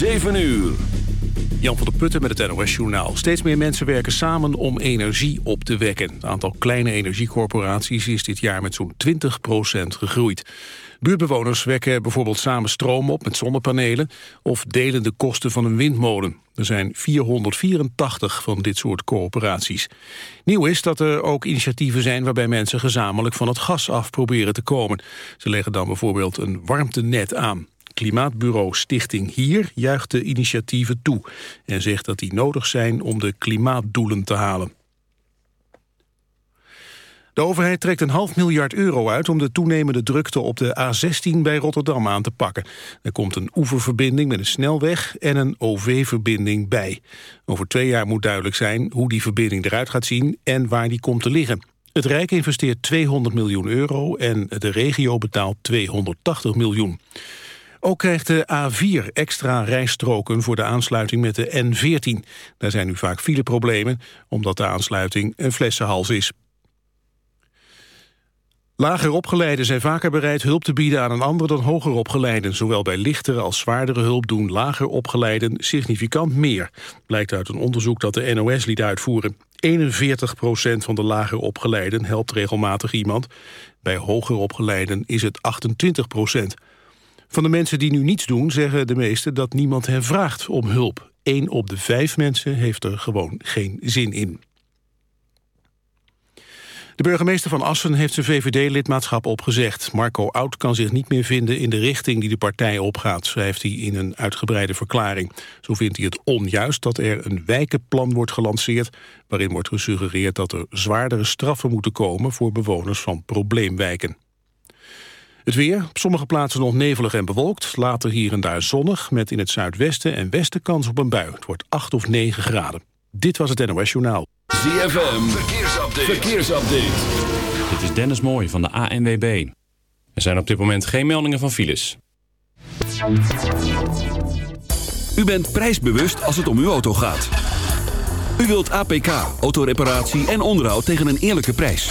7 uur. Jan van der Putten met het NOS-journaal. Steeds meer mensen werken samen om energie op te wekken. Het aantal kleine energiecorporaties is dit jaar met zo'n 20% gegroeid. Buurtbewoners wekken bijvoorbeeld samen stroom op met zonnepanelen... of delen de kosten van een windmolen. Er zijn 484 van dit soort coöperaties. Nieuw is dat er ook initiatieven zijn waarbij mensen gezamenlijk van het gas af proberen te komen. Ze leggen dan bijvoorbeeld een warmtenet aan. Klimaatbureau Stichting Hier juicht de initiatieven toe... en zegt dat die nodig zijn om de klimaatdoelen te halen. De overheid trekt een half miljard euro uit om de toenemende drukte op de A16 bij Rotterdam aan te pakken. Er komt een oeververbinding met een snelweg en een OV-verbinding bij. Over twee jaar moet duidelijk zijn hoe die verbinding eruit gaat zien en waar die komt te liggen. Het Rijk investeert 200 miljoen euro en de regio betaalt 280 miljoen. Ook krijgt de A4 extra rijstroken voor de aansluiting met de N14. Daar zijn nu vaak fileproblemen, omdat de aansluiting een flessenhals is. Lager opgeleiden zijn vaker bereid hulp te bieden aan een ander dan hoger opgeleiden. Zowel bij lichtere als zwaardere hulp doen lager opgeleiden significant meer. Blijkt uit een onderzoek dat de NOS liet uitvoeren. 41% van de lager opgeleiden helpt regelmatig iemand. Bij hoger opgeleiden is het 28 Van de mensen die nu niets doen zeggen de meesten dat niemand hen vraagt om hulp. 1 op de vijf mensen heeft er gewoon geen zin in. De burgemeester van Assen heeft zijn VVD-lidmaatschap opgezegd. Marco Oud kan zich niet meer vinden in de richting die de partij opgaat, schrijft hij in een uitgebreide verklaring. Zo vindt hij het onjuist dat er een wijkenplan wordt gelanceerd, waarin wordt gesuggereerd dat er zwaardere straffen moeten komen voor bewoners van probleemwijken. Het weer, op sommige plaatsen nog nevelig en bewolkt. Later hier en daar zonnig, met in het zuidwesten en westen kans op een bui. Het wordt 8 of 9 graden. Dit was het NOS Journaal. ZFM, verkeersupdate. verkeersupdate. Dit is Dennis Mooij van de ANWB. Er zijn op dit moment geen meldingen van files. U bent prijsbewust als het om uw auto gaat. U wilt APK, autoreparatie en onderhoud tegen een eerlijke prijs.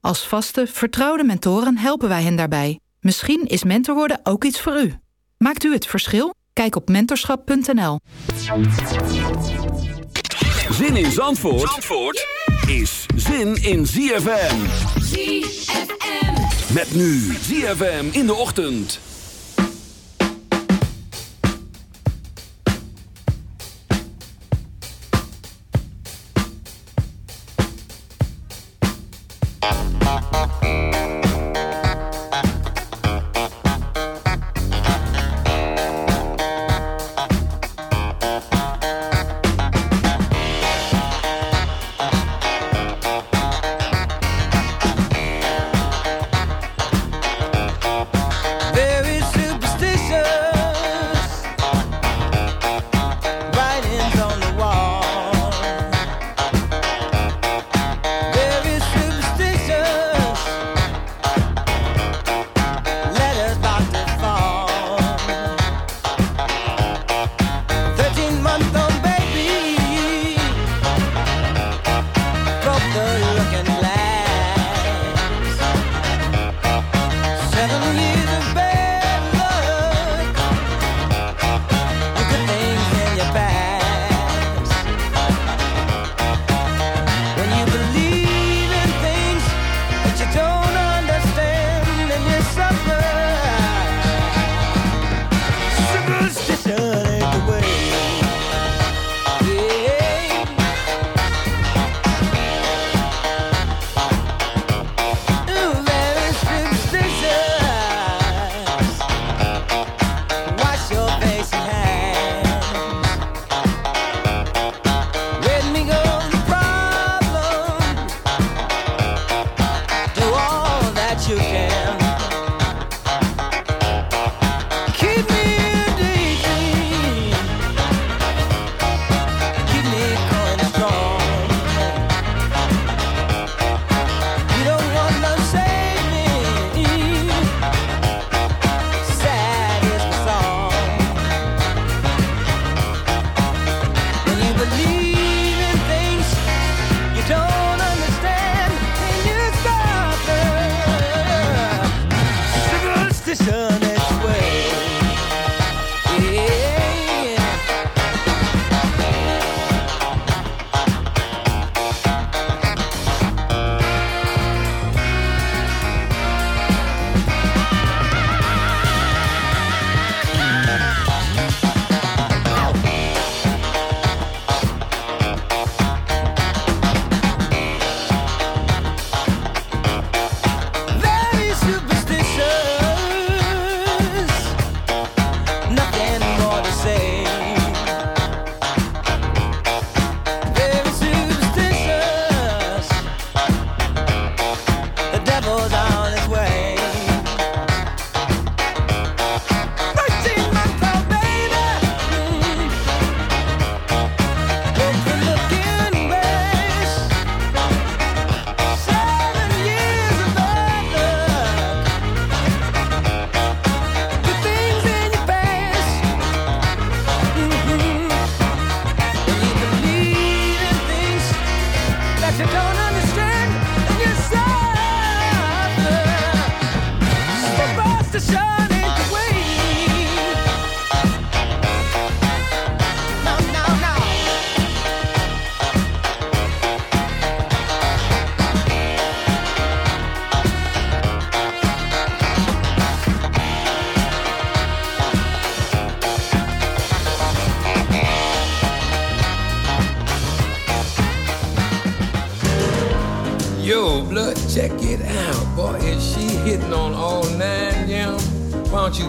Als vaste, vertrouwde mentoren helpen wij hen daarbij. Misschien is mentor worden ook iets voor u. Maakt u het verschil? Kijk op mentorschap.nl. Zin in Zandvoort, Zandvoort is zin in ZFM. ZFM. Met nu ZFM in de ochtend. Very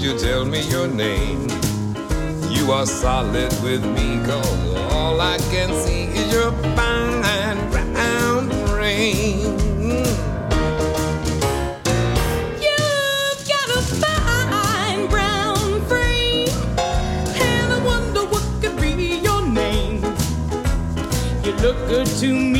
you tell me your name? You are solid with me, cause all I can see is your fine brown frame. You've got a fine brown frame, and I wonder what could be your name. You look good to me,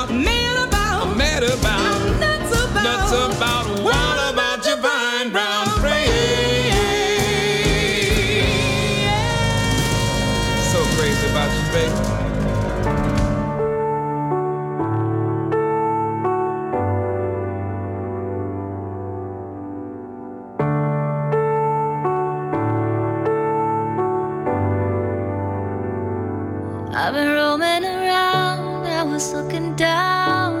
about, what about your fine brown frame? So crazy about you, baby. I've been roaming around, I was looking down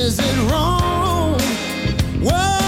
Is it wrong? Whoa.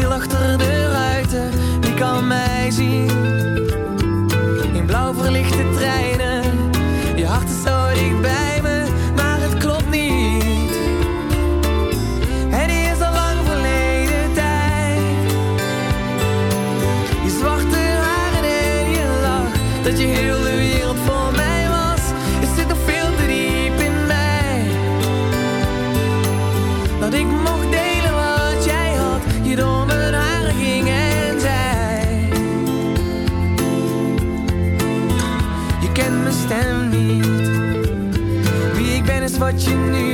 stil achter de 请你。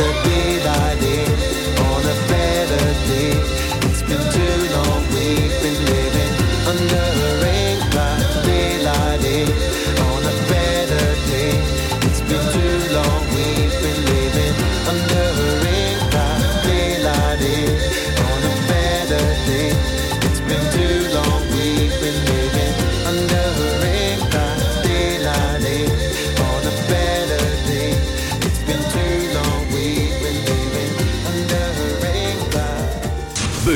the day by day.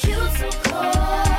You're so coy.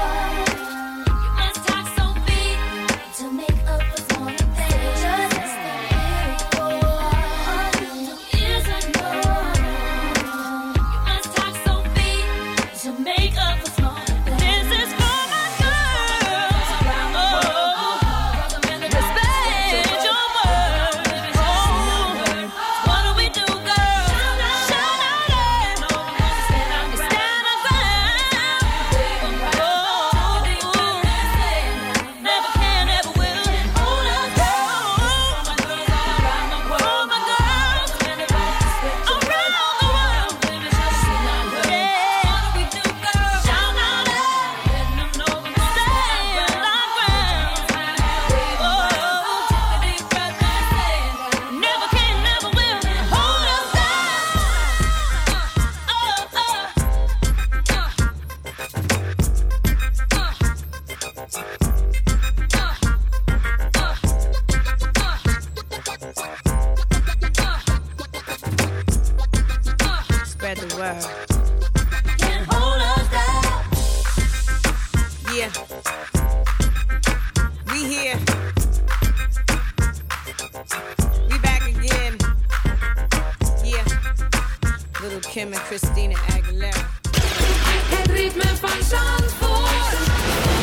And Christina Aguilera. Het ritme van Zandvoort.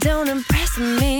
Don't impress me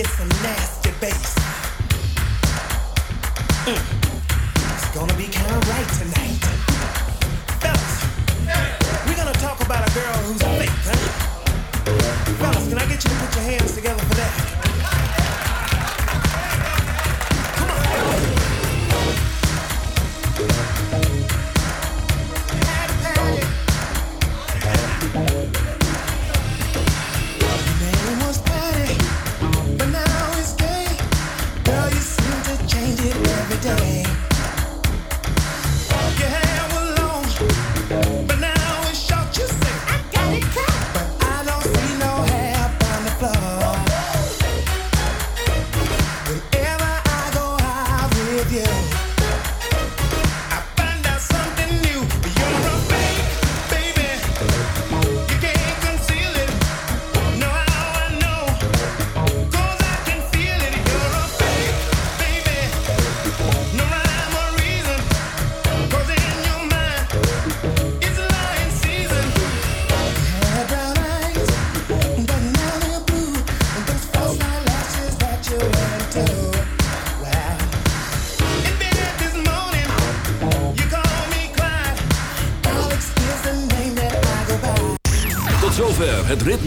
It's the last.